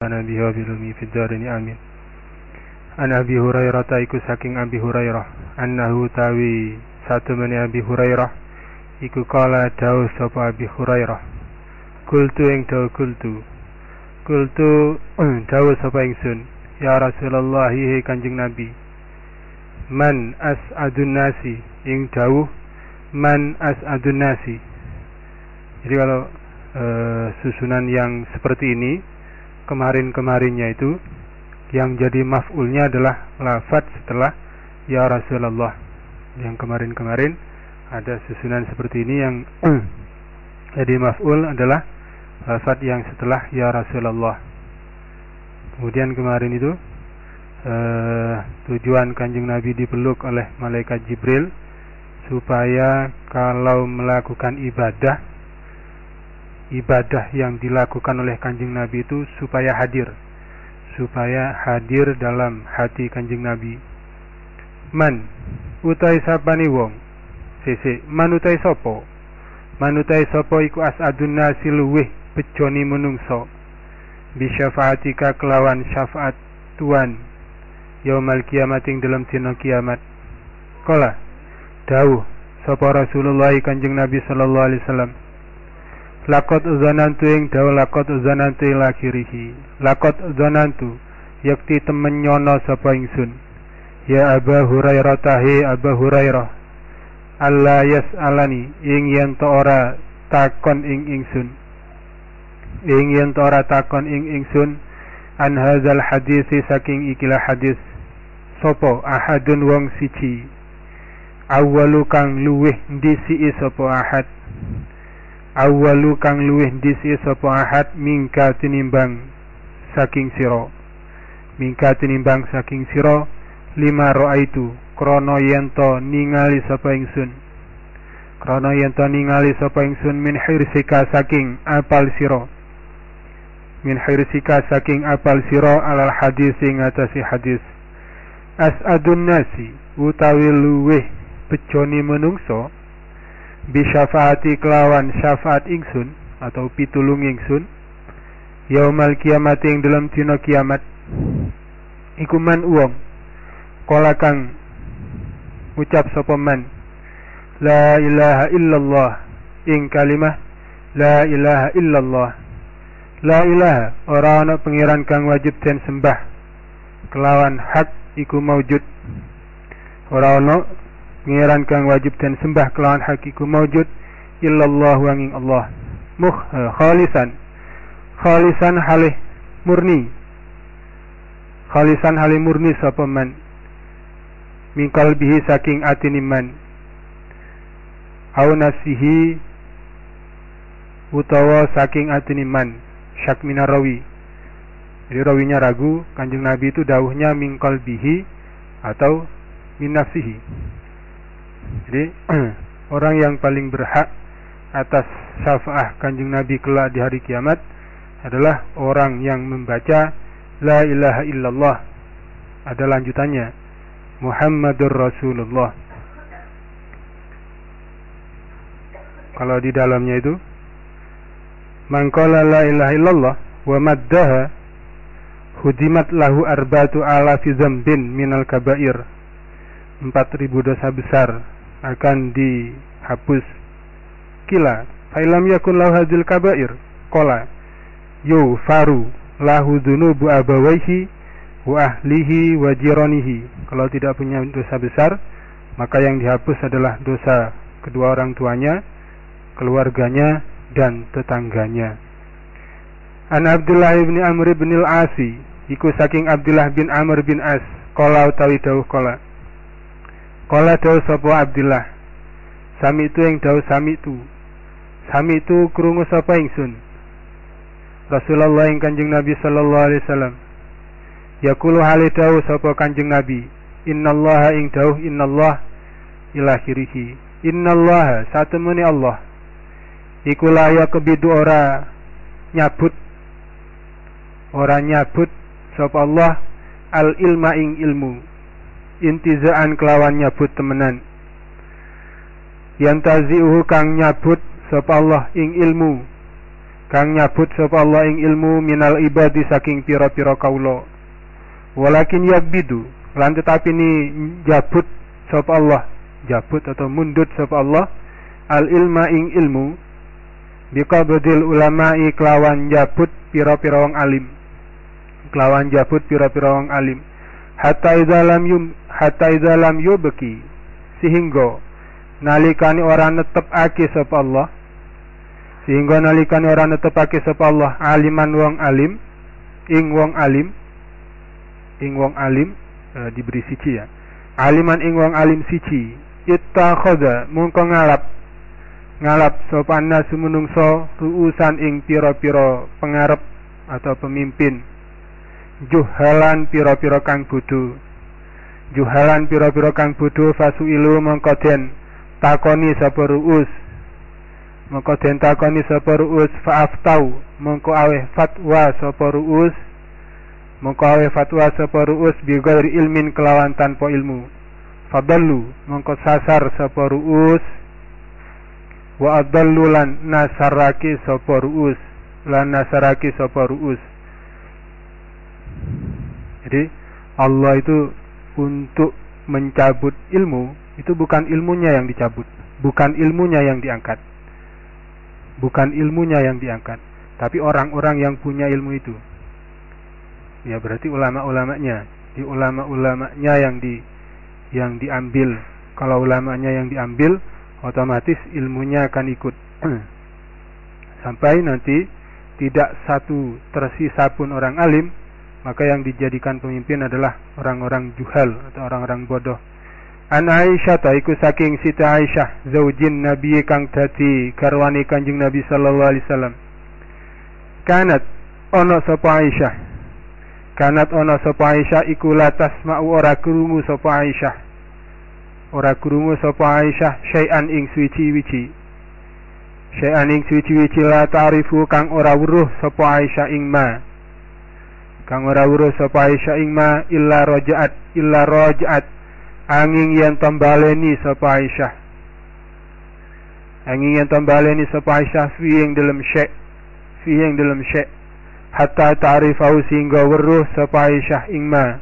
Nabi wa bilumi fid amin. An Abi Hurairah iku saking Abi Hurairah. Annahu tawi satu meni Abi Hurairah iku kala dawuh sapa Abi Hurairah. Kultu ing dawuh kultu kultu dawuh sapa ingsun ya Rasulullah hi Kanjeng Nabi man as'adun nasi? Ing dawuh man as'adun nasi. Jadi kalau uh, susunan yang seperti ini kemarin-kemarinnya itu yang jadi maf'ulnya adalah lafad setelah ya Rasulullah. Yang kemarin-kemarin ada susunan seperti ini yang jadi maf'ul adalah lafad yang setelah ya Rasulullah. Kemudian kemarin itu uh, tujuan kanjeng Nabi dipeluk oleh malaikat Jibril supaya kalau melakukan ibadah ibadah yang dilakukan oleh kanjeng Nabi itu supaya hadir. Supaya hadir dalam hati kanjeng Nabi. Man utai sapani wong. Sisi man utai sopo? Man utai sopo iku asadun nasi luweh peconi menungso. Bisyafaatika kelawan syafaat Tuhan yaumal kiamating dalam dina kiamat. Kola dawuh sapa Rasulullah kanjeng Nabi sallallahu alaihi wasallam lakot zanantu ing dawa lakot zanantu ing lakirihi lakot zanantu yakti temen nyono sapa ingsun. Ya Aba Hurairah tahi Aba Hurairah. Allah alani ing yen ora takon ing ingsun. Ing yen ora takon ing ingsun an hadzal hadisi saking ikilah hadis. Sopo ahadun wong siji. Awalu kang luweh ndisi sapa ahad awalu kang luwih disi sapa ahad mingka tinimbang saking sira. Mingka tinimbang saking sira lima itu krana yento ningali sapa ingsun. Krana yento ningali sapa ingsun min hirsika saking apal sira. Min hirsika saking apal sira alal hadis ing atasi hadis. As'adun nasi utawi luweh peconi menungso bisyafaati kelawan syafaat ingsun atau pitulung ingsun yaumal kiamat yang dalam dina kiamat. Ikuman uang kala kang ucap sapa man? La ilaha illallah ing kalimah la ilaha illallah. La ilaha ora ana pangeran kang wajib den sembah. Kelawan hak iku maujud. Ora ana Pengiran kang wajib dan sembah kelawan hakiku maujud illallah wanging Allah. Muh uh, khalisan. Khalisan halih murni. Khalisan halih murni sapa man? Min kalbihi saking atiniman au nasihi utawa saking atiniman syak minarawi jadi rawinya ragu kanjeng nabi itu dawuhnya min kalbihi atau min nafsihi jadi orang yang paling berhak atas syafaah kanjeng Nabi kelak di hari kiamat adalah orang yang membaca La ilaha illallah. Ada lanjutannya. Muhammadur Rasulullah. Kalau di dalamnya itu Mangkala la ilaha illallah wa maddaha hudimat lahu arbatu alafi zambin minal kabair. Empat ribu dosa besar akan dihapus. Kila failam yakun lahu hadil kabair kola yu faru lahu dunubu abawaihi wa ahlihi wa jironihi kalau tidak punya dosa besar maka yang dihapus adalah dosa kedua orang tuanya keluarganya dan tetangganya. An Abdullah bin Amr bin al-Asi iku saking Abdullah bin Amr bin As kola utawi dawuh kola Kala dawu sapa Abdullah. Sami itu yang dawu sami itu. Sami itu krungu sapa ingsun. Rasulullah yang Kanjeng Nabi sallallahu alaihi wasallam. Yaqulu hale dawu sapa Kanjeng Nabi. Innallaha ing dawuh innallah ila akhirih. Innallaha satemene Allah. Iku layak kebidu ora nyabut ora nyabut sapa Allah al ilma ing ilmu intizaan kelawan nyabut temenan. Yang taziuhu kang nyabut sapa Allah ing ilmu. Kang nyabut sapa Allah ing ilmu minal ibadi saking pira-pira kaula. Walakin yabbidu lan tetapi ni jabut sapa Allah jabut atau mundut sapa Allah al ilma ing ilmu biqabdil ulama'i kelawan jabut pira-pira wong alim. Kelawan jabut pira-pira wong alim hatta idza lam yum hatta idza lam yubki. Sehingga nalikane ora netepake sapa Allah. Sehingga nalikane ora netepake sapa Allah. Aliman wong alim ing wong alim ing wong alim e, diberi siji ya. Aliman ing wong alim siji. Ittakhadha mungko ngalap. Ngalap sapa nasu menungso ruusan ing pira-pira pengarep atau pemimpin juhalan pira-pira kang bodho. Juhalan pira-pira kang bodho fasuilu mongko den takoni sapa ruus. Mongko den takoni sapa ruus faaftau mongko aweh fatwa sapa ruus. Mongko aweh fatwa sapa ruus bi ilmin kelawan tanpa ilmu. Fadallu mongko sasar sapa ruus. Wa adallu lan nasaraki sapa ruus. Lan nasaraki sapa ruus jadi Allah itu untuk mencabut ilmu itu bukan ilmunya yang dicabut, bukan ilmunya yang diangkat. Bukan ilmunya yang diangkat, tapi orang-orang yang punya ilmu itu. Ya berarti ulama-ulamanya, di ulama-ulamanya yang di yang diambil. Kalau ulamanya yang diambil, otomatis ilmunya akan ikut. Sampai nanti tidak satu tersisa pun orang alim maka yang dijadikan pemimpin adalah orang-orang juhal atau orang-orang bodoh. An Aisyah ta iku saking Siti Aisyah zaujin Nabi kang dadi garwane Kanjeng Nabi sallallahu alaihi wasallam. Kanat ono sapa Aisyah. Kanat ono sapa Aisyah iku latas mau ora krungu sapa Aisyah. Ora krungu sapa Aisyah syai'an ing suci-wici. Syai'an ing suci-wici la ta'rifu kang ora weruh sapa Aisyah ing ma kang ora urus sapa Aisyah ing ma illa rajaat illa rajaat. Angin yang tembaleni sapa Aisyah. Angin yang tembaleni sapa Aisyah fi ing dalam syek fi ing dalam syek. Hatta ta'rifau sehingga weruh sapa Aisyah ing ma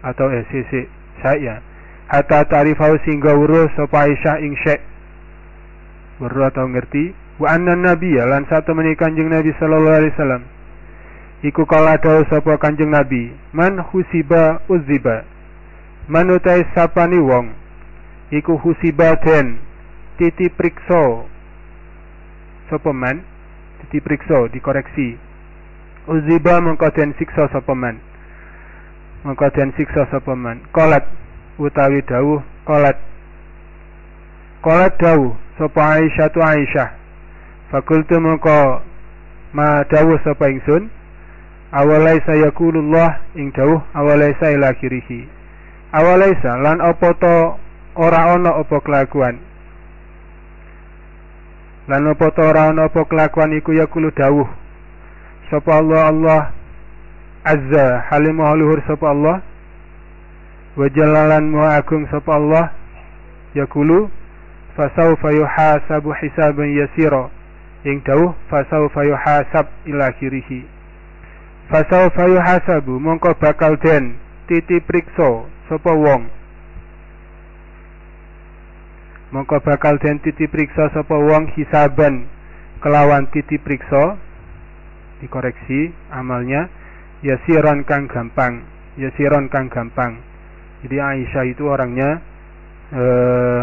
atau eh sisi saya hatta ta'rifau sehingga weruh sapa Aisyah ing syek. Weruh atau ngerti? Wa anna nabiyya lan satu menikah kanjeng Nabi sallallahu alaihi wasallam iku kala dawuh sapa Kanjeng Nabi man husiba uziba. Man utai sapani wong iku husiba den titi priksa. Sapa man? Titi priksa dikoreksi. Uziba mengko den siksa sapa man. Mengko den siksa sapa man. Kolat utawi dawuh kolat kolat dawuh sapa Aisyah tu Aisyah. Fakultu mengko ma dawuh sapa ingsun awalaisa yakulullah ing dawuh awalaisa ila kirihi. Awalaisa lan apa to ora ana apa kelakuan? Lan apa to ora ana apa kelakuan iku yakulu dawuh. Sapa Allah Allah azza halim luhur sapa Allah? Wa jalalan agung sapa Allah? Yakulu fasawfa yuhasabu hisaban yasira. Ing dawuh fasawfa yuhasab ila kirihi fasawfa yuhasabu mongko bakal den titi priksa sapa wong. Mongko bakal den titi priksa sapa wong hisaban kelawan titi priksa dikoreksi amalnya yasiron kang gampang yasiron kang gampang. Jadi Aisyah itu orangnya eh,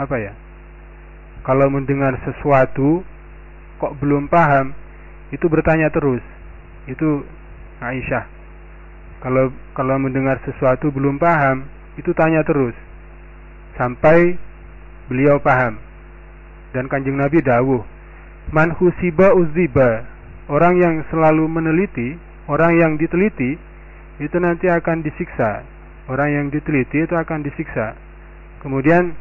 apa ya? Kalau mendengar sesuatu kok belum paham itu bertanya terus itu Aisyah. Kalau kalau mendengar sesuatu belum paham, itu tanya terus sampai beliau paham. Dan kanjeng Nabi dawuh, man husiba uziba, orang yang selalu meneliti, orang yang diteliti, itu nanti akan disiksa. Orang yang diteliti itu akan disiksa. Kemudian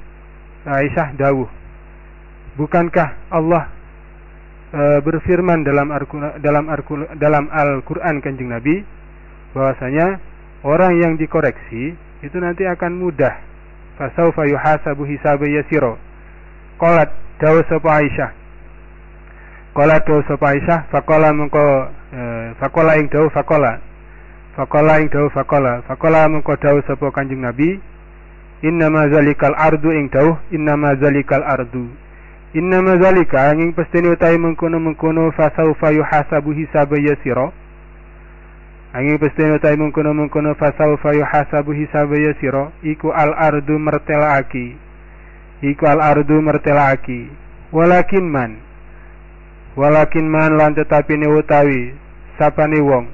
Aisyah dawuh, bukankah Allah e, berfirman dalam dalam dalam Al-Qur'an Kanjeng Nabi bahwasanya orang yang dikoreksi itu nanti akan mudah. Fasaufa yuhasabu hisaban yasira. Qalat dawu sapa Aisyah. Kala dawu sapa Aisyah faqala mengko e, faqala ing dawu faqala faqala ing dawu faqala faqala mengko dawu sapa Kanjeng Nabi innama zalikal ardu ing dawu innama zalikal ardu innama zalika angin pestine utahe mengkono-mengkono fasaufa yuhasabu hisaba yasira angin pestine utahe mengkono-mengkono fasaufa yuhasabu hisaba yasira iku al ardu mertelaki. Iku al ardu mertelaki. Walakin man? Walakin man lan tetapi ne utawi sapane wong.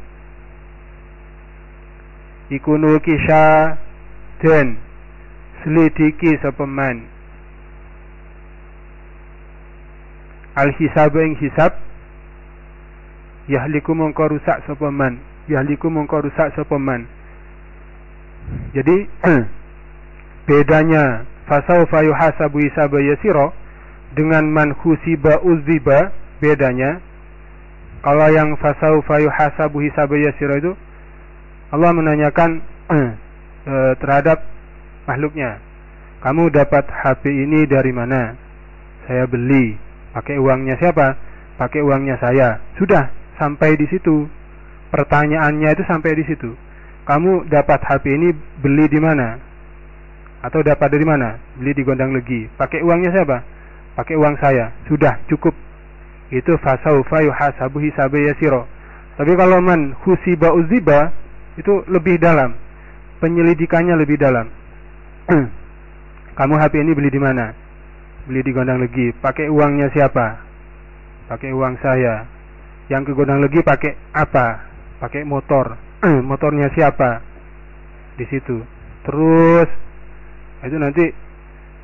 Iku nukisha den selidiki sapa man al hisabu ing hisab. Yahliku mongko rusak sapa man? Yahliku mongko rusak sapa man? Jadi bedanya fasaufa yuhasabu hisaba yasira dengan man husiba uziba bedanya kalau yang fasaufa yuhasabu hisaba yasira itu Allah menanyakan e, terhadap makhluknya. Kamu dapat HP ini dari mana? Saya beli pakai uangnya siapa pakai uangnya saya sudah sampai di situ pertanyaannya itu sampai di situ kamu dapat HP ini beli di mana atau dapat dari mana? Beli di Gondang Legi. Pakai uangnya siapa? Pakai uang saya. Sudah cukup. Itu fasaufa yuhasabu hisabe yasiro. Tapi kalau man husiba uziba itu lebih dalam. Penyelidikannya lebih dalam. Kamu HP ini beli di mana? Beli di Gondang Legi. Pakai uangnya siapa? Pakai uang saya. Yang ke Gondang Legi pakai apa? Pakai motor. Motornya siapa? Di situ. Terus itu nanti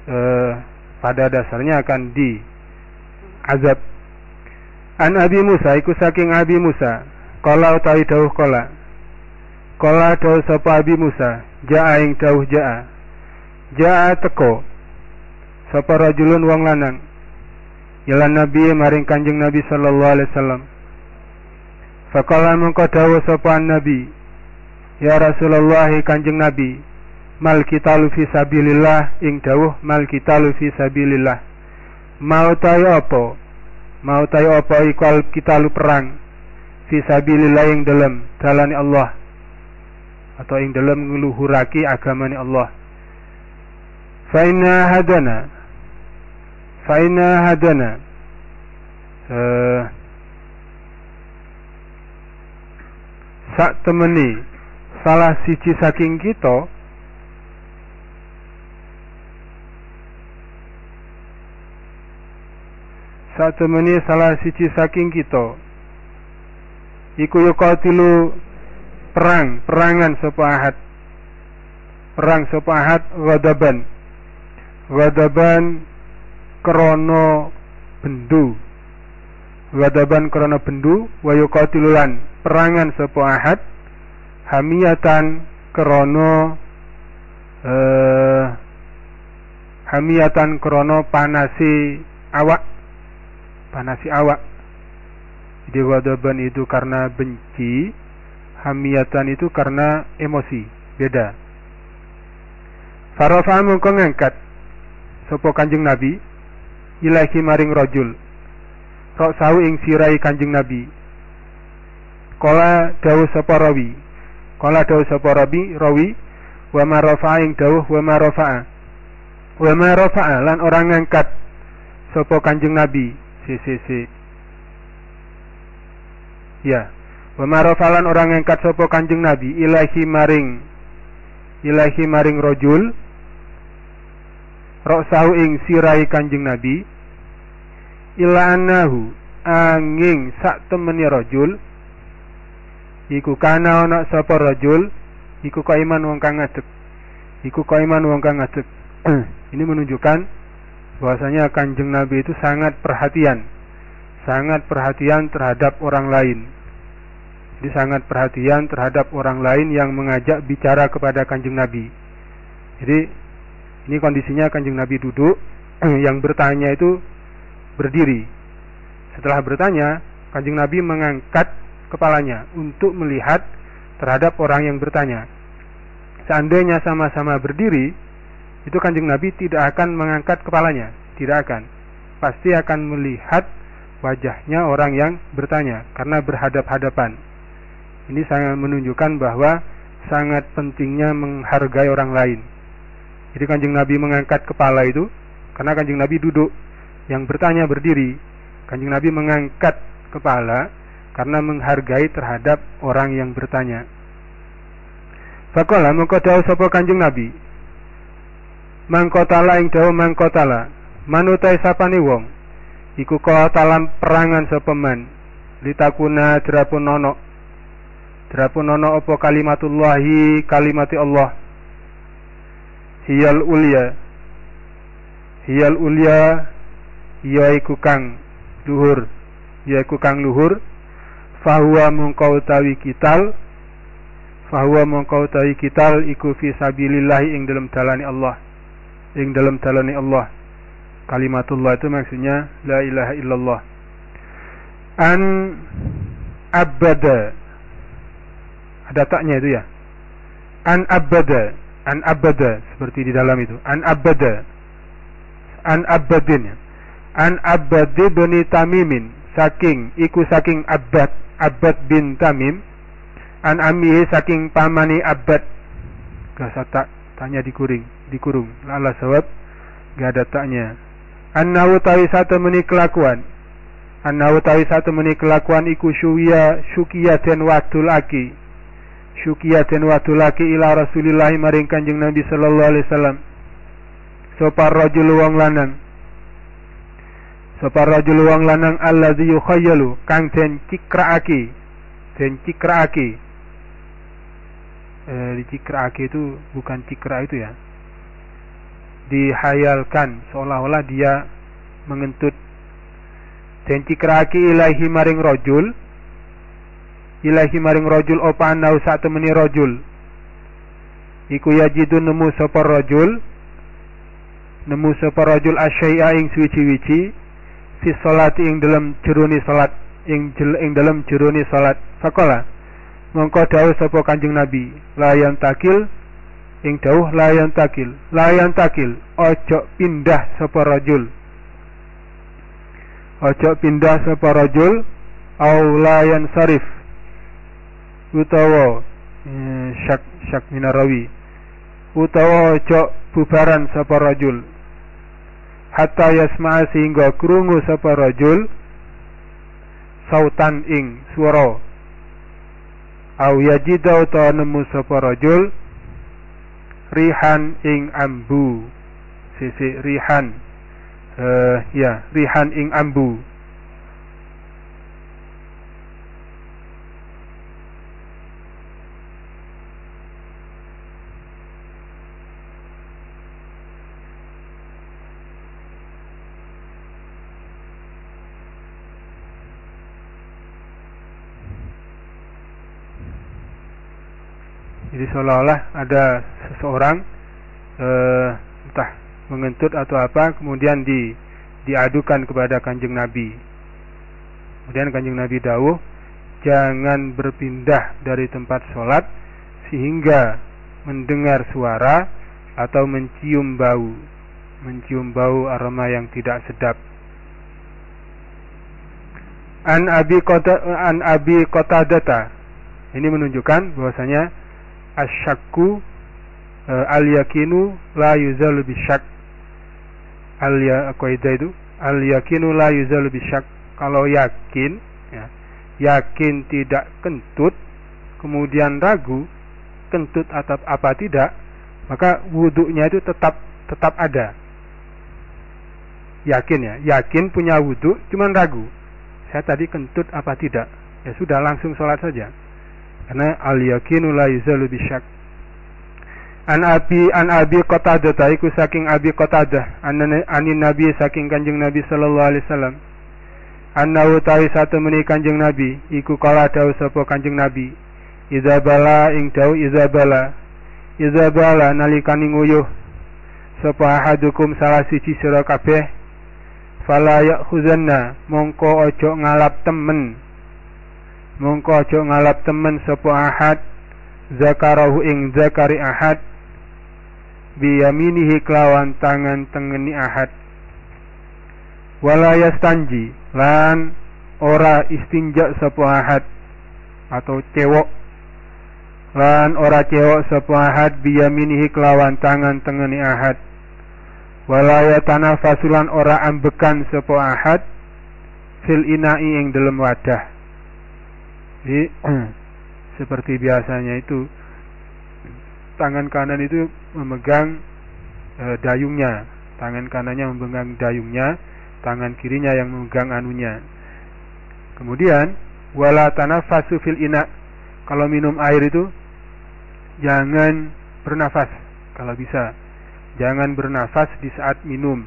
eh, pada dasarnya akan di azab an Abi Musa iku saking Abi Musa kala utawi dawuh kala kala dawuh sapa Abi Musa jaa ing dawuh jaa jaa teko sapa rajulun wong lanang. Yalan Nabi maring Kanjeng Nabi sallallahu alaihi wasallam. Fakala mengko dawuh sapa Nabi Ya Rasulullah Kanjeng Nabi mal qitalu fi sabilillah? Ing dawuh mal qitalu fi sabilillah. Mau tayo apa? Mau tayo apa iku al qitalu perang? Fi sabilillah ing dalam dalane Allah. Atau ing dalam ngluhurake agamane Allah. Fa inna hadana inna hadana. Uh, sak temeni salah siji saking kita satu meni salah siji saking kita iku yuqatilu perang perangan sapa perang sapa ahad ghadaban. Ghadaban krono bendu. Ghadaban krono bendu wa yuqatilulan perangan sapa ahad. Hamiyatan krono eh, hamiyatan krono panasi awak. Panasi awak. Jadi wadaban itu karena benci, hamiatan itu karena emosi, beda. Farafa mengko ngangkat sapa Kanjeng Nabi ilahi maring rajul. Rok sawu ing sirai Kanjeng Nabi. Kala dawuh sapa rawi. Kala dawuh sapa rawi, rawi wa ma rafa'a ing dawuh wa ma rafa'a. Wa lan orang ngangkat sapa Kanjeng Nabi si si si ya Wamarofalan orang ngangkat sopo kanjeng Nabi ilahi maring ilahi maring rojul sahu ing sirai kanjeng Nabi ila anahu angin sak temeni rojul iku kana ana sapa rajul iku kaiman wong kang ngadeg iku kaiman wong kang ngadeg ini menunjukkan bahwasanya kanjeng Nabi itu sangat perhatian, sangat perhatian terhadap orang lain. Jadi sangat perhatian terhadap orang lain yang mengajak bicara kepada kanjeng Nabi. Jadi ini kondisinya kanjeng Nabi duduk, yang bertanya itu berdiri. Setelah bertanya, kanjeng Nabi mengangkat kepalanya untuk melihat terhadap orang yang bertanya. Seandainya sama-sama berdiri, itu kanjeng Nabi tidak akan mengangkat kepalanya, tidak akan. Pasti akan melihat wajahnya orang yang bertanya karena berhadap-hadapan. Ini sangat menunjukkan bahwa sangat pentingnya menghargai orang lain. Jadi kanjeng Nabi mengangkat kepala itu karena kanjeng Nabi duduk, yang bertanya berdiri. Kanjeng Nabi mengangkat kepala karena menghargai terhadap orang yang bertanya. Fakola mengkodau sopo kanjeng Nabi. Mangkotala ing dawa mangkotala. Manutai sapani wong. Iku talam perangan sopeman. Litakuna jerapun nono. Jerapun nono opo kalimatullahi kalimati Allah hiyal ulia. Hiyal ulia yaiku kang luhur yaiku kang luhur. Fahuwa mongkau tawi kital. Fahuwa mongkau tawi kital iku fi sabilillahi ing dalam dalani Allah. Ing dalam dalani Allah. Kalimatullah itu maksudnya la ilaha illallah. An abada. Ada taknya itu ya. An abada an abada seperti di dalam itu. An abada. An abadin. An abadi bin tamimin. Saking iku saking abad abad bin tamim. An amihi saking pamani abad. Gak tak tanya dikuring dikurung. Lala sebab gak ada taknya. Annahu tawi satu meni kelakuan. Annahu tawi satu meni kelakuan iku syuya syukiya den wadul aki syukiyatin watu laki ila Rasulillah maring Kanjeng Nabi sallallahu alaihi wasallam. Sopar rajul wong lanang? Sopar rajul wong lanang alladzi yukhayyalu? Kang den cikraaki den cikraaki eh, di cikraaki itu bukan cikra itu ya. Dihayalkan seolah-olah dia mengentut den cikraaki ilahi maring rajul ilahi maring rojul opa anau sak temeni rojul iku yajidu nemu sapa rojul nemu sapa rojul asyai'a ing suci-wici fi salati ing dalam jeruni salat ing jel ing dalam jeruni salat. Fakola mongko dawuh sapa kanjeng nabi layan takil ing dawuh layan takil layan takil ojo pindah sapa rojul ojo pindah sapa rojul au layan sarif utawa eh, syak syak minarawi utawa ojo bubaran sapa rajul. Hatta yasma'a sehingga krungu sapa rajul sautan ing swara. Au yajida utawa nemu sapa rajul rihan ing ambu. Sisi rihan uh, ya rihan ing ambu Jadi seolah-olah ada seseorang uh, entah mengentut atau apa kemudian di diadukan kepada kanjeng Nabi. Kemudian kanjeng Nabi dawuh jangan berpindah dari tempat sholat sehingga mendengar suara atau mencium bau, mencium bau aroma yang tidak sedap. An Abi Kota An Abi Qatadata ini menunjukkan bahwasanya asyakku uh, e, al yakinu la yuzalu bisyak. Al ya itu al yakinu la yuzalu bisyak. Kalau yakin ya, yakin tidak kentut kemudian ragu kentut atau apa tidak maka wudhunya itu tetap tetap ada. Yakin ya. Yakin punya wudhu cuman ragu. Saya tadi kentut apa tidak? Ya sudah langsung sholat saja karena al yakinu la yuzalu bisyak an abi an abi qatadah iku saking abi qatadah. Anin nabi saking kanjeng nabi sallallahu alaihi wasallam. Annahu tawi satu meni kanjeng nabi iku kala dawuh sapa kanjeng nabi. Idza bala ing dawuh idza bala. Idza bala nalikane nguyuh. Sapa ahadukum salah siji sira kabeh. Fala yakhuzanna mongko ojo ngalap temen mongko aja ngalap temen sapa ahad zakarahu ing zakari ahad. Biyaminihi kelawan tangan tengeni ahad. Wala yastanji lan ora istinja sapa ahad atau cewok. Lan ora cewok sapa ahad biyaminihi kelawan tangan tengeni ahad. Wala yatanafasulan ora ambekan sapa ahad. Fil inai ing dalam wadah jadi seperti biasanya itu tangan kanan itu memegang e, dayungnya tangan kanannya memegang dayungnya tangan kirinya yang memegang anunya. Kemudian wala tanafasu fil ina. Kalau minum air itu jangan bernafas kalau bisa. Jangan bernafas di saat minum.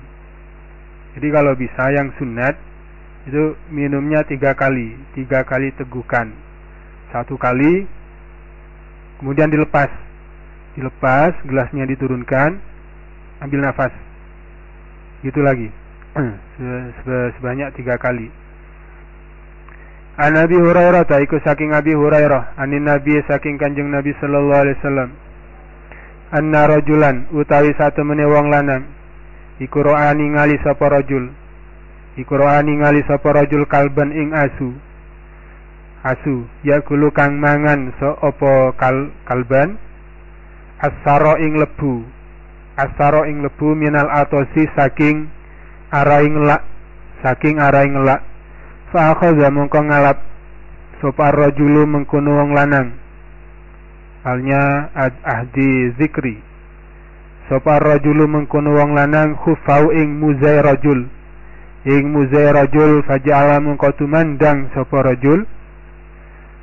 Jadi kalau bisa yang sunat itu minumnya tiga kali, tiga kali tegukan. Satu kali, kemudian dilepas, dilepas, gelasnya diturunkan, ambil nafas, gitu lagi. sebanyak tiga kali. An Nabi Hurairah ta iku saking Abi Hurairah. Anin Nabi saking Kanjeng Nabi sallallahu alaihi wasallam. Anna rajulan utawi satu mene wong lanang. Iku ro'ani ngali sapa rajul. Iku ro'ani ngali sapa rajul kalban ing asu asu. Yakulu kang mangan so opo kal kalban. Asaro ing lebu. Asaro ing lebu minal atosi saking arai ngelak saking arai ngelak fa akhadha mongko ngalap sapa rajulu mengkono wong lanang. Halnya ahdi zikri. Sapa rajulu mengkono wong lanang khufau ing muzai rajul ing muzai rajul faja'ala mongko tumandang sapa rajul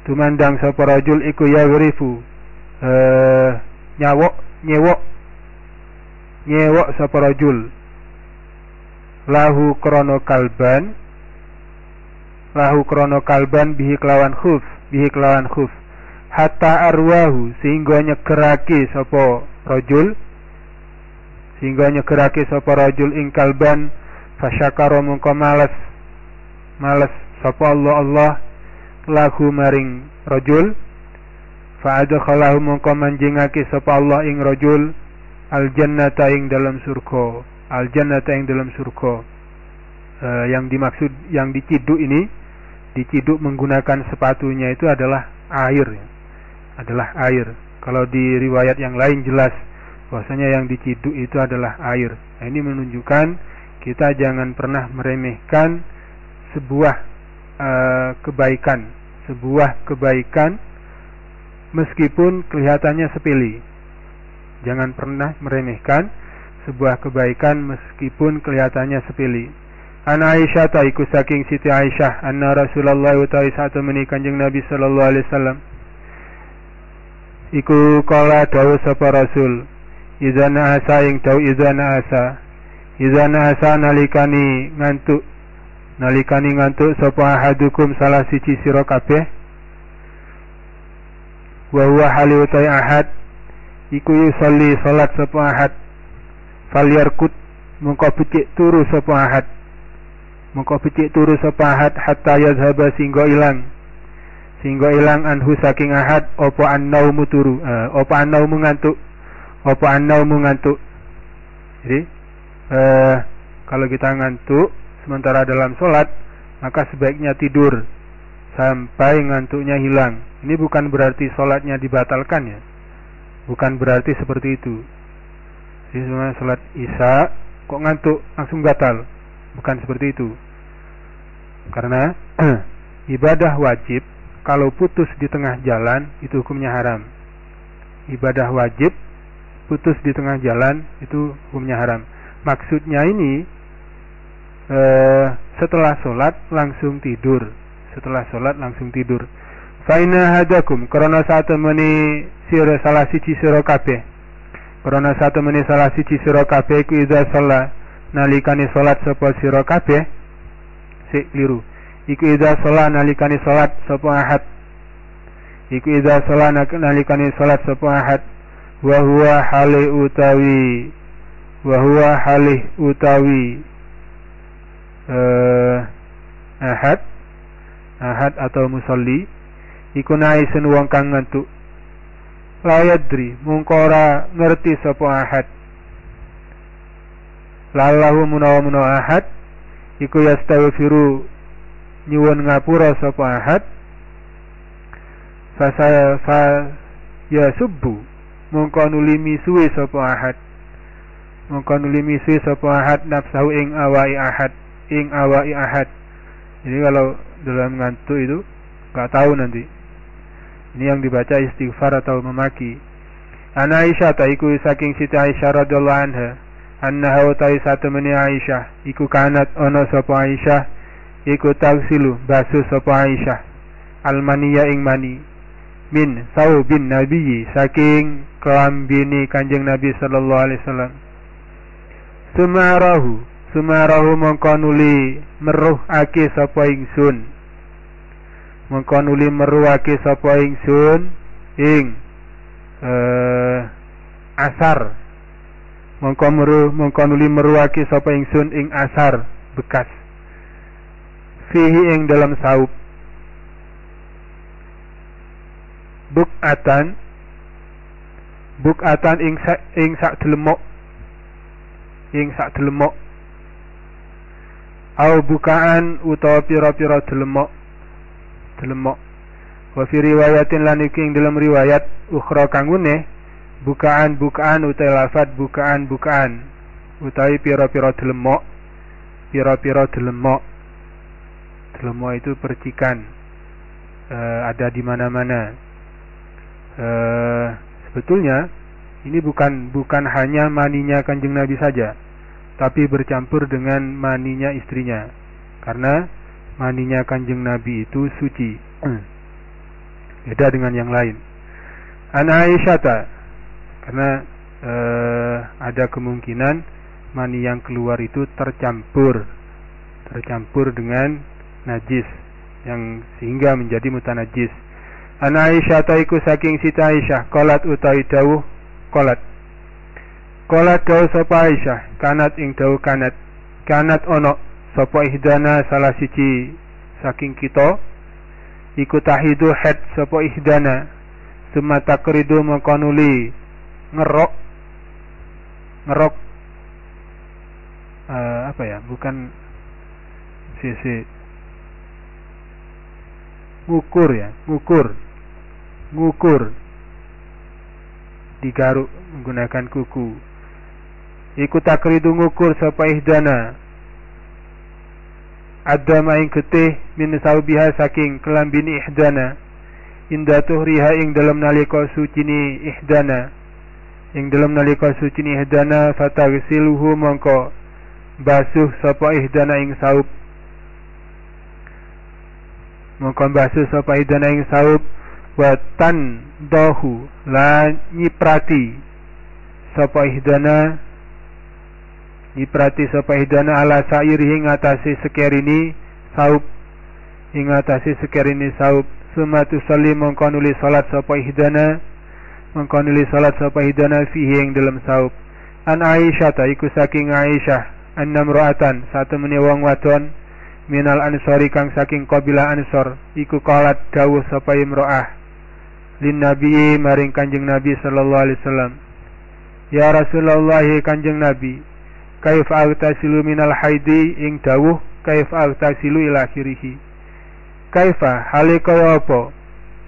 tumandang sapa rajul iku yawrifu eh nyawok nyewok. Nyewok sapa rajul. Lahu krono kalban. Lahu krono kalban bihi kelawan khuf bihi kelawan khuf. Hatta arwahu sehingga nyegerake sapa rajul. Sehingga nyegerake sapa rajul ing kalban. Fasyakara mungko males males sapa Allah Allah lahu maring rajul fa adkhalahu mungko manjingake sapa Allah ing rajul al jannata ing dalam surga al jannata yang dalam surga. Uh, yang dimaksud yang diciduk ini diciduk menggunakan sepatunya itu adalah air ya. adalah air. Kalau di riwayat yang lain jelas bahwasanya yang diciduk itu adalah air. Nah, ini menunjukkan kita jangan pernah meremehkan sebuah uh, kebaikan sebuah kebaikan meskipun kelihatannya sepele. Jangan pernah meremehkan sebuah kebaikan meskipun kelihatannya sepele. An Aisyah ta iku saking Siti Aisyah anna Rasulullah utawi satu meni Kanjeng Nabi sallallahu alaihi wasallam. Iku kala dawuh sapa Rasul izana asa ing dawu izana asa. Izana asa nalikani ngantuk nalikani ngantuk sapa ahadukum salah siji sira kabeh? Wa huwa hali utai ahad iku yusalli salat sapa ahad. Falyarkut mengko becik turu sapa ahad. Mengko becik turu sapa ahad hatta yazhaba singgo ilang. Singgo ilang anhu saking ahad opo annau turu uh, opo annau ngantuk? Opo annau ngantuk? Jadi uh, kalau kita ngantuk sementara dalam sholat maka sebaiknya tidur sampai ngantuknya hilang ini bukan berarti sholatnya dibatalkan ya bukan berarti seperti itu jadi sebenarnya sholat isya kok ngantuk langsung batal. Bukan seperti itu. Karena ibadah wajib kalau putus di tengah jalan itu hukumnya haram. Ibadah wajib putus di tengah jalan itu hukumnya haram. Maksudnya ini eh, setelah sholat langsung tidur. Setelah sholat langsung tidur. Faina hadakum karena saat temani sira salah siji sira kabeh Karena satu menit salah siji sira kabeh iku iza sholat nalikane salat sapa sira kabeh sik kliru. Iku iza sholat nalikane salat sapa ahad. Iku iza sholat nalikane salat sapa ahad wa huwa hali utawi wa huwa hali utawi uh, ahad. Ahad atau musalli. Iku naisun wong kang ngantuk. La yadri. Ngerti sapa ahad. Lallahu munawa munawa ahad. Iku yastaghfiru nyuwun ngapura sapa ahad. Fa fa ya subbu. Mongko nuli misuwe sapa ahad. Mongko nuli misuwe sapa ahad nafsahu ing awai ahad ing awai ahad. Jadi kalau dalam ngantuk itu nggak tahu nanti. Ini yang dibaca istighfar atau memaki. Ana Aisyah iku saking Siti Aisyah radhiyallahu anha. Annaha utai satu meni Aisyah. Iku kanat ono sapa Aisyah. Iku tagsilu basu sapa Aisyah. Almaniya ing mani. Min bin nabiyyi saking kelambini kanjeng Nabi sallallahu alaihi wasallam. Sumarahu sumarahu mongko nuli meruh ake sapa ingsun. Mongko nuli meruhake sapa ingsun ing uh, asar. Mongko meru mongko nuli meruake sapa ingsun ing asar bekas. Fihi ing dalam saup bukatan bukatan ing sak ing sak delemok. Ing sak delemok au bukaan utawa pira-pira delemok. Delemok. Wa fi riwayatin lan iki ing dalam riwayat ukhra kangune bukaan bukaan utai lafat bukaan bukaan utai piro-piro delemok. Piro-piro delemok. Delemok itu percikan e, ada di mana-mana. E, sebetulnya ini bukan bukan hanya maninya kanjeng Nabi saja tapi bercampur dengan maninya istrinya. Karena maninya kanjeng Nabi itu suci. Beda dengan yang lain. An Aisyah karena eh, ada kemungkinan mani yang keluar itu tercampur. Tercampur dengan najis. Yang sehingga menjadi mutanajis. An Aisyah taiku saking Siti Aisyah. Kolat utawi dawuh. Kolat. Kolat dawuh sapa Aisyah kanat ing dawuh kanat. Kanat ono sapa ihdana salah siji saking kita. Iku tahidu head sapa ihdana. Suma takridu mengkonuli ngerok. Ngerok. Uh, apa ya? Bukan sisi ngukur ya ngukur. Ngukur. Digaruk menggunakan kuku ikut takridu ngukur sapa ihdana. Ada main ketih min saubiha saking kelambini ihdana. Inda tuhriha ing dalam nalika sucini ihdana. Ing dalam nalika sucini ihdana fatagsiluhu mongko basuh sapa ihdana ing saup mongko basuh sapa ihdana ing saup wa tan dohu la nyiprati sapa ihdana nyiprati sapa ihdana ala sairi ing atase sekerini saup ing atase sekerini saup Sumatu salli mongko nuli salat sapa ihdana mongko nuli salat sapa ihdana fihi ing dalam saup an Aisyah ta iku saking Aisyah. Annam ra'atan satu meni wong wadon. Minal ansori kang saking kabilah ansor. Iku kalat dawuh sapa imro'ah lin nabi maring kanjeng nabi sallallahu alaihi wasallam. Ya rasulullah kanjeng nabi kaif agtasilu minal haidi ing dawuh kaif agtasilu ila akhirih. Kaifa? Hale kaya apa?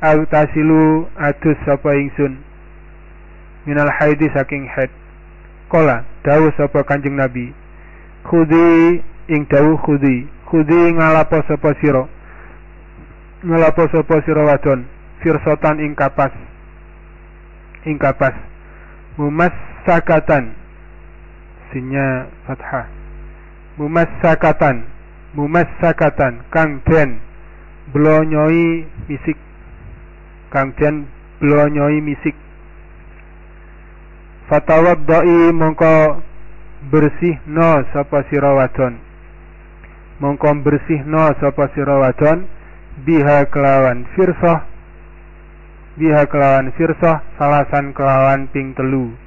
Au tasilu adus sapa ingsun? Minal haidi saking haid kola dawuh sapa kanjeng nabi. Khudi ing dawuh khudi. Khudi ngalapo sapa sira? Ngalapo sapa sira wadon? Firsotan ing kapas. Ing kapas. Mumas sakatan sinya fathah. Mumas sakatan mumas sakatan kang den blonyoi misik. Kang den blonyoi misik. Doi mongko bersih no sapa sira wadon. Mongko bersih no sapa sira wadon. Biha kelawan firsoh biha kelawan firsoh salasan kelawan ping telu.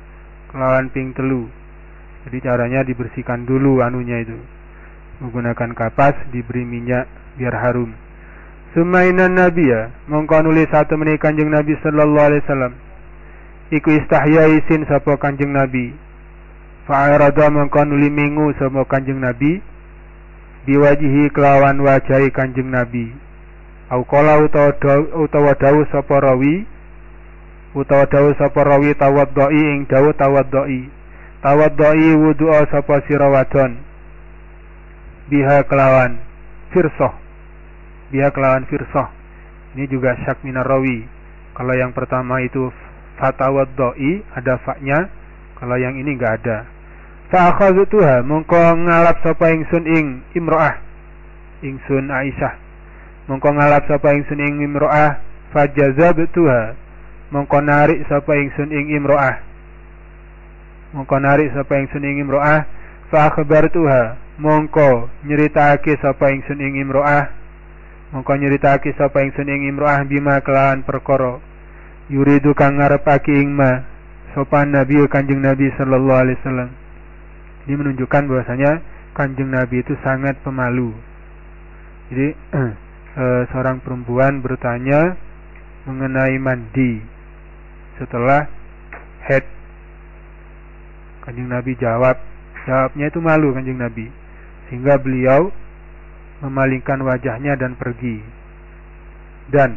Kelawan ping telu jadi caranya dibersihkan dulu anunya itu. Menggunakan kapas diberi minyak biar harum. Sumainan Nabiya mongko nulis satu menik Kanjeng Nabi sallallahu alaihi wasallam. Iku istahya isin sapa Kanjeng Nabi. Fa'arada mongko nuli mingu sapa Kanjeng Nabi. Biwajihi kelawan wajahi kanjeng nabi. Au qala utawa dawu sapa rawi. Utawa dawu sapa rawi tawaddoi ing dawu tawaddoi tawaddoi wudu'a sapa sira wadon. Biha kelawan firsoh biha kelawan firsoh ini juga syak minar rawi. Kalau yang pertama itu fatawaddoi ada faknya kalau yang ini enggak ada. Fa akhadtuha mongko ngalap sapa ingsun ing imroah. Ingsun Aisyah. Mongko ngalap sapa ingsun ing imroah fajazabtuha. Mongko narik sapa ingsun ing imroah mongko narik sapa ingsun ing imroah fa akhbartuha mongko nyeritake sapa ingsun ing imroah mongko nyeritake sapa ingsun ing imroah bima kelawan perkara yuridu kang ngarepake ing ma sopan nabi kanjeng nabi sallallahu alaihi wasallam ini menunjukkan bahwasanya kanjeng Nabi itu sangat pemalu. Jadi e, seorang perempuan bertanya mengenai mandi setelah head. Kanjeng Nabi jawab, jawabnya itu malu kanjeng Nabi, sehingga beliau memalingkan wajahnya dan pergi. Dan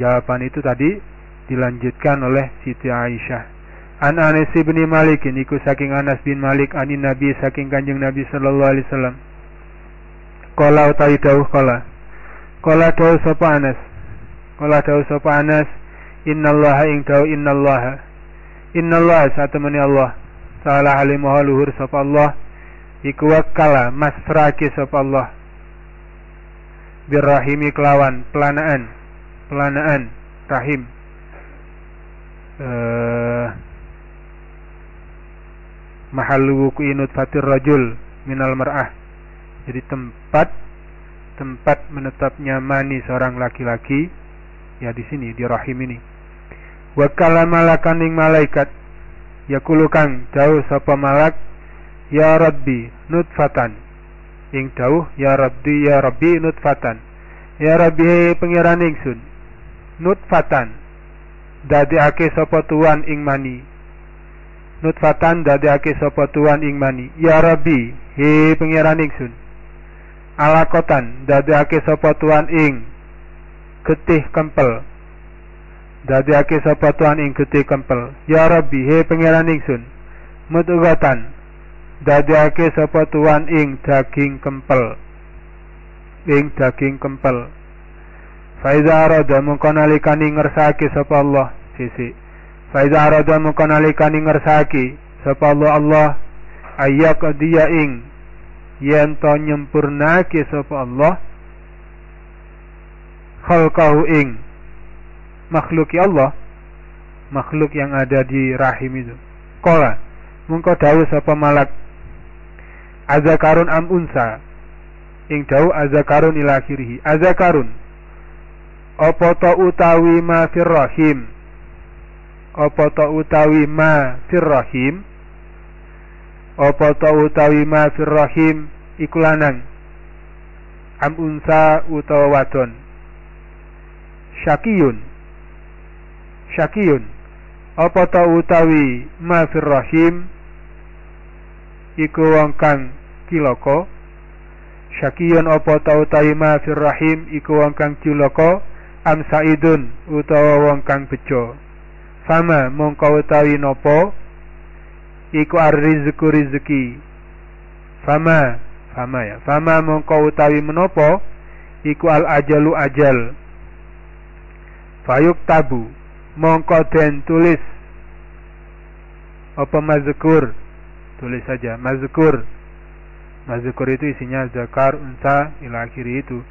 jawaban itu tadi dilanjutkan oleh Siti Aisyah An Anas bin Malik iku saking Anas bin Malik anin Nabi saking Kanjeng Nabi sallallahu alaihi wasallam. Kala utawi dawuh kala. Kala dawuh sapa Anas. Kala dawuh sapa Anas, innallaha ing dawuh innallaha. Innallaha satemene Allah. Ta'ala alim luhur sapa Allah. Iku wakala masrake sapa Allah. Birrahimi kelawan pelanaan. Pelanaan rahim. Uh, mahallu wuku'i nutfatir rajul minal mar'ah. Jadi tempat tempat menetapnya mani seorang laki-laki ya di sini di rahim ini. Wa kalamalakan ing malaikat yaqulu kang jauh sapa malak ya rabbi nutfatan. Ing dawuh ya rabbi ya rabbi nutfatan. Ya rabbi pangeran ingsun nutfatan. Dadi ake sapa tuan ing mani. Nutfatan dadake sapa tuan ing mani. Ya rabbi he pangeran ingsun. Alakotan dadake sapa tuan ing getih kempel dadake sapa tuan ing getih kempel. Ya rabbi he pangeran ingsun mudghatan dadake sapa ing daging kempel. Ing daging kempel. Faiza arada mungkon alikani ngersake sapa Allah. Sisi. Faiza arada mukon alikani ngersaki sapa Allah. Allah ayak dia ing yen to nyempurnake sapa Allah. Khalqahu ing makhluk Allah makhluk yang ada di rahim itu. Kola mungko dawuh sapa malak azakarun am unsa? Ing dawuh azakarun ila akhirih. Azakarun apa to utawi ma rahim? Apa ta utawi ma fir rahim? Apa ta utawi ma fir rahim? Iku lanang. Am unsa utawa wadon. Syakiyun syakiyun. Apa ta utawi ma fir rahim? Iku wong kang kiloko. Syakiyun apa ta utawi ma fir rahim? Iku wong kang cilaka am saidun utawa wong kang bejo. Fama mongko utawi nopo? Iku arrizku rizki. Fama fama ya. Fama mongko utawi menopo? Iku al ajalu ajal. Fayuk tabu mongko den tulis. Apa mazkur? Tulis saja mazkur. Mazkur itu isinya zakar unsa ila akhiri itu.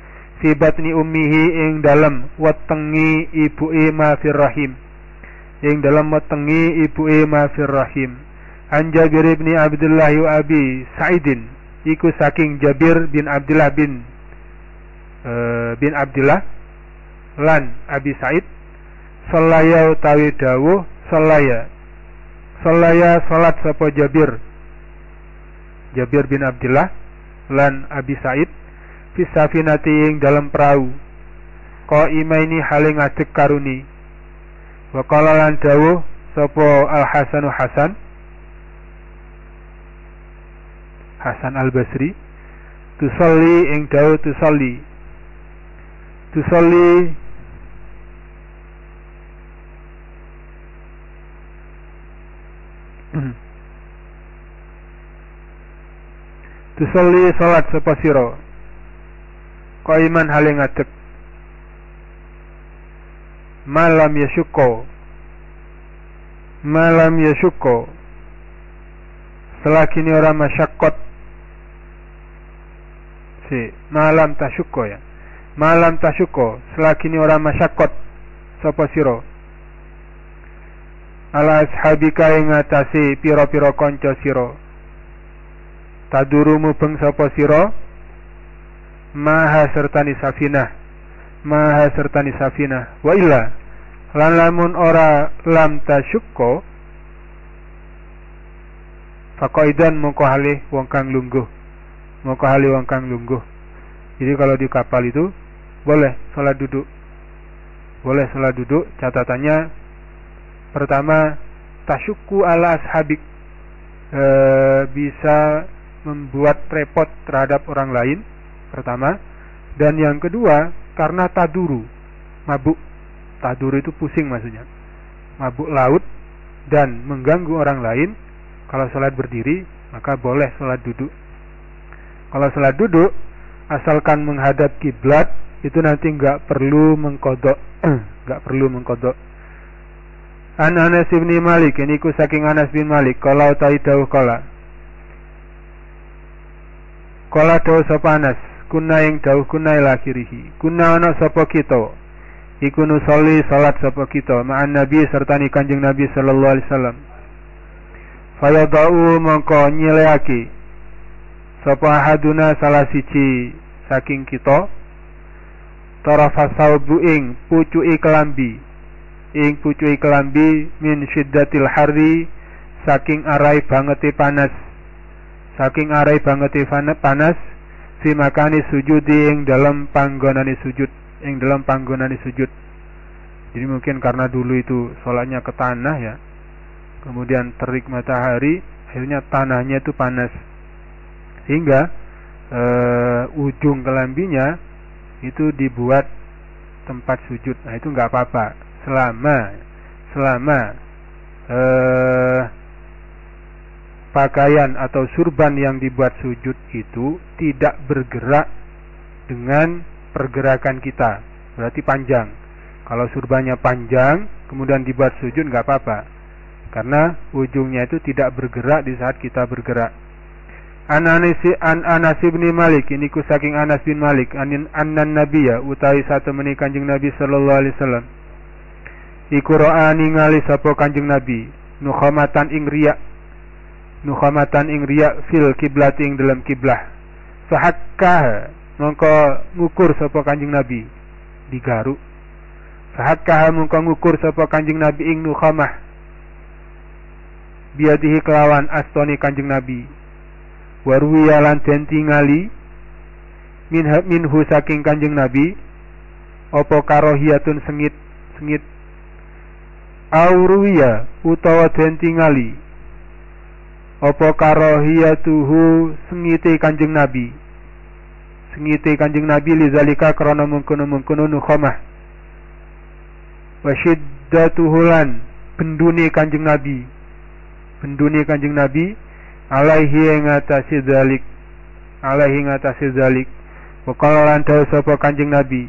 Fi batni ummihi ing dalam wetengi ibu ma firrahim ing dalam metengi ibu Ema rahim. An Abdullah wa Abi Sa'idin. Iku saking Jabir bin Abdullah bin uh, bin Abdullah lan Abi Sa'id Salaya utawi dawuh Salaya Salaya salat sapa Jabir? Jabir bin Abdullah lan Abi Sa'id fi ing dalam perahu. Ko imaini haling ngadeg karuni. Wa qala lan dawuh sapa Al Hasanu Hasan. Hasan Al Basri tusolli ing dawu tusolli tusolli tusolli salat sapa sira? Qaiman hale ngadeg. Malam yasukko malam yasukko selagi ini orang masyakot si malam tasyukko ya. Malam tasyukko selagi ini orang masyakot sapa siro ala ashabika ing atase pira-pira kanca sira tadurumu beng sapa sira maha sertani safinah maha sertani safinah wa illa lan lamun ora lam tasyukko Fakoidan mongko halih wong kang lungguh. Mongko halih wong kang lungguh. Jadi kalau di kapal itu boleh sholat duduk. Boleh sholat duduk. Catatannya pertama tasyuku ala ashabik e, bisa membuat repot terhadap orang lain. Pertama. Dan yang kedua karena taduru mabuk. Taduru itu pusing maksudnya. Mabuk laut dan mengganggu orang lain kalau sholat berdiri, maka boleh sholat duduk. Kalau sholat duduk, asalkan menghadap kiblat, itu nanti nggak perlu mengkodok, nggak perlu mengkodok. An Anas bin Malik, ini ku saking Anas bin Malik, kalau tahu kala. Kala tahu sapa Anas, kuna yang tahu kuna lakirihi, kuna anak sapa kita, iku nusolli salat sapa kita, ma'an Nabi serta ni kanjeng Nabi sallallahu alaihi wasallam. Fayadau mongko nyileaki sapa haduna salah siji saking kita? Tarafa saubu ing pucuki kelambi ing pucuki kelambi min syiddatil hari saking arai bangete panas saking arai bangete panas fi makani sujudi ing dalam panggonane sujud ing dalam panggonane sujud jadi mungkin karena dulu itu sholatnya ke tanah ya kemudian terik matahari, akhirnya tanahnya itu panas. Sehingga uh, ujung kelambinya itu dibuat tempat sujud. Nah, itu nggak apa-apa selama selama uh, pakaian atau surban yang dibuat sujud itu tidak bergerak dengan pergerakan kita. Berarti panjang. Kalau surbannya panjang, kemudian dibuat sujud nggak apa-apa karena ujungnya itu tidak bergerak di saat kita bergerak. An Anas an Anas bin Malik ini ku saking Anas bin Malik anin annan nabiyya utawi satu meni Kanjeng Nabi sallallahu alaihi wasallam. Iku ro'a ningali sapa Kanjeng Nabi? Nukhamatan ing riya. Nukhamatan ing riya fil kiblat ing dalam kiblah. Fahakkah? Mongko ngukur sapa Kanjeng Nabi? Digaruk. Fahakkah? Mongko ngukur sapa Kanjeng Nabi ing nukhamah? Biadihi kelawan astoni kanjeng Nabi. Warwiya lan den minhu saking kanjeng Nabi. Opo karohiyatun sengit? Sengit auruya utawa den tingali opo karohiyatuhu sengite kanjeng Nabi? Sengite kanjeng Nabi lizalika krana mengkono-mengkono nukhamah. Wa syiddatuhulan bendune kanjeng Nabi. Penduni kanjeng Nabi alaihi ing atase zalik. Alaihi ing atase zalik. Wa qala kanjeng Nabi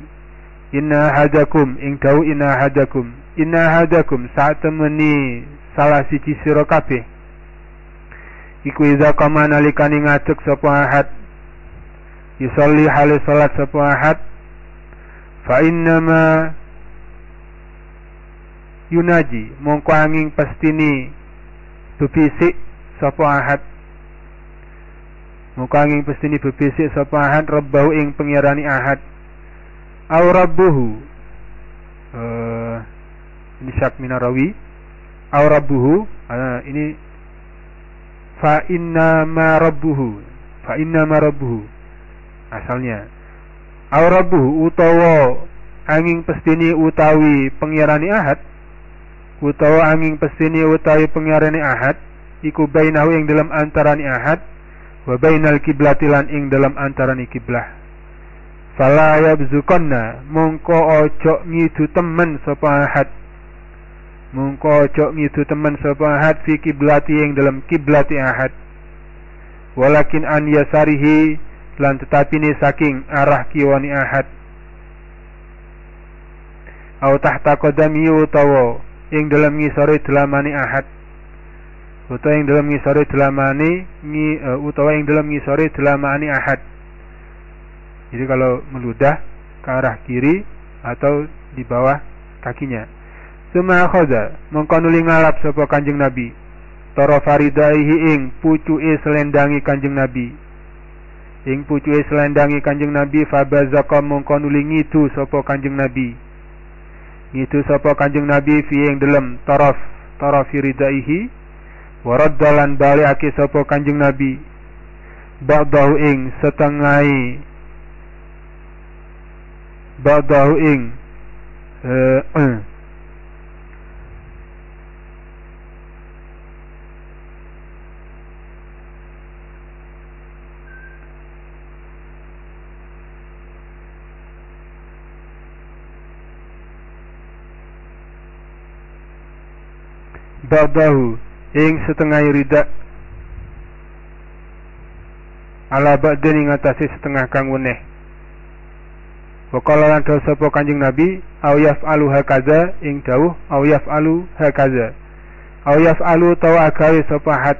inna hadakum ing dau inna hadakum inna hadakum saat temeni salah siji sira kabeh. Iku iza kama nalikani ngacek sapa ahad. Yusolli hale salat sapa ahad. Fa innama yunaji mongko angin pastini bebisik sapa ahad. Mukanging pestini bebisik sapa ahad rabbau ing pengirani ahad. Au rabbuhu uh, syak minarawi. Au rabbuhu. Uh, ini fa inna ma rabbuhu. Fa inna ma rabbuhu. Asalnya. Au rabbuhu utawa angin pestini utawi pengirani ahad. Utawa angin pesini utawi pengarane ahad. Iku bainahu yang dalam antarani ahad. Wa bainal kiblatilan ing dalam antaraning kiblah. Fala yabzukanna. Mongko ojo ngidu temen sapa ahad mongko ojo ngidu temen sapa ahad fi kiblati ing dalam kiblati ahad. Walakin an yasarihi lan tetapi ni saking arah kiwani ahad. Au tahta qadami utawa ing dalam ngisore delamani ahad. Utawa ing dalam ngisore delamani ngi, uh, utawa ing dalam ngisore delamani ahad. Jadi kalau meludah ke arah kiri atau di bawah kakinya Suma khoza mengkonuli ngalap sapa kanjeng Nabi. Toro faridaihi ing pucuke selendangi kanjeng Nabi. Ing pucuke selendangi kanjeng Nabi fabazaka mengkonuli ngidu sapa kanjeng Nabi. Ngidu sapa kanjeng Nabi fi ing delem taraf taraf ridaihi waraddalan balikake sapa Kanjeng Nabi. Ba'dahu ing setengahi ba'dahu ing uh, uh, ba'dahu. Ing setengah rida ala ba'din ing atase setengah kang weneh. Wa qala lan sapa kanjeng nabi au yaf'alu hakaza? Ing dawuh au yaf'alu hakaza. Au yaf'alu tawa agawe sapa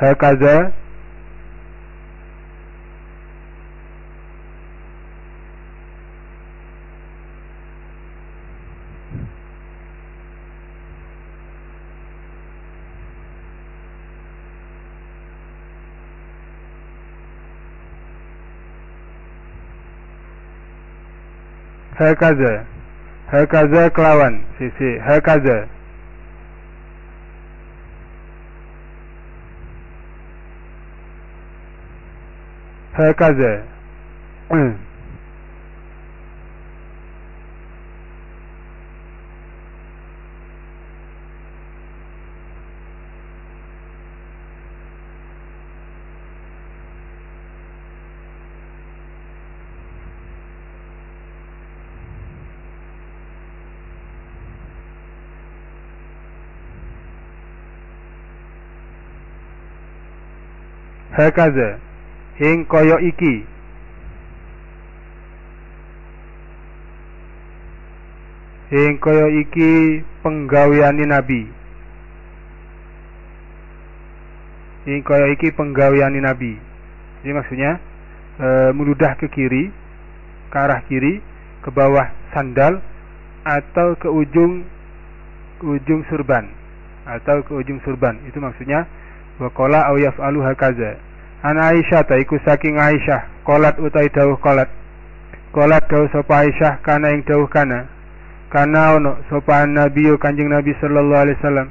hakaza hakaza. Hakaza kelawan. Sisi hakaza. Hakaza hakaza ing kaya iki. Ing kaya iki penggaweane nabi. Ing kaya iki penggaweane nabi. Jadi maksudnya e, meludah ke kiri ke arah kiri ke bawah sandal atau ke ujung ke ujung surban. Atau ke ujung surban. Itu maksudnya wa qala au yaf'alu hakaza an Aisyah ta iku saking Aisyah. Kolat utai dawuh kolat kolat dawuh sapa Aisyah kana ing dawuh kana. Kana ono sapa nabi kanjeng nabi sallallahu alaihi wasallam.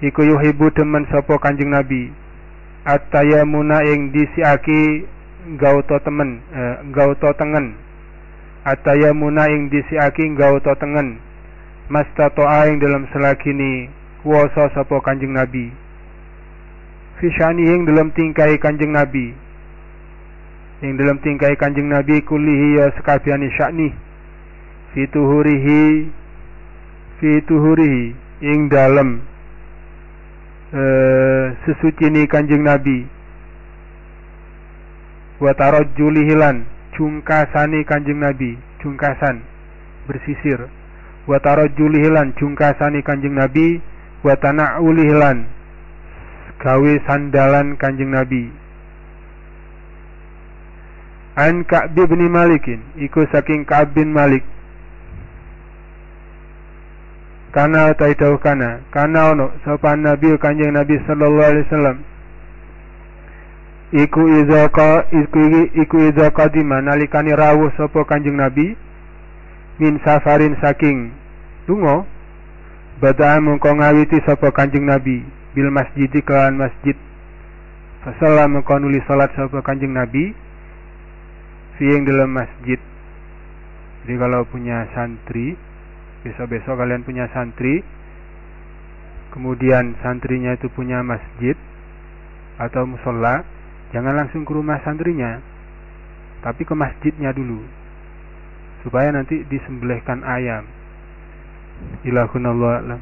Iku yuhibu demen sapa kanjeng nabi. Atayamuna ing disiaki gauto temen eh, gauto tengen. Atayamuna ing disiaki gauto tengen. Mastatoa ing dalam selakini kuasa sapa kanjeng nabi fi syanihi dalam tingkai kanjeng Nabi. Yang dalam tingkai kanjeng Nabi kulihi ya sekabiani sya'ni. Fi tuhurihi fi tuhurihi. Ing dalam uh, sesuci ni kanjeng Nabi. Wa tarajjulihilan cungkasani kanjeng Nabi. Cungkasan bersisir. Wa tarajjulihilan cungkasani kanjeng Nabi. Wa tana'ulihilan gawe sandalan Kanjeng Nabi. An Ka'b bin Malikin iku saking Ka'b bin Malik. Kana taidau kana, kana ono sapa Nabi Kanjeng Nabi sallallahu alaihi wasallam. Iku iza ka iku iku iza qadima nalikane rawuh sapa Kanjeng Nabi min safarin saking lunga bada mongko ngawiti sapa Kanjeng Nabi bil masjid kelan masjid. Fasallam mengkonuli salat sapa kanjeng nabi fi dalam masjid. Jadi kalau punya santri besok-besok kalian punya santri kemudian santrinya itu punya masjid atau musola jangan langsung ke rumah santrinya tapi ke masjidnya dulu supaya nanti disembelihkan ayam. Ilahunallah alam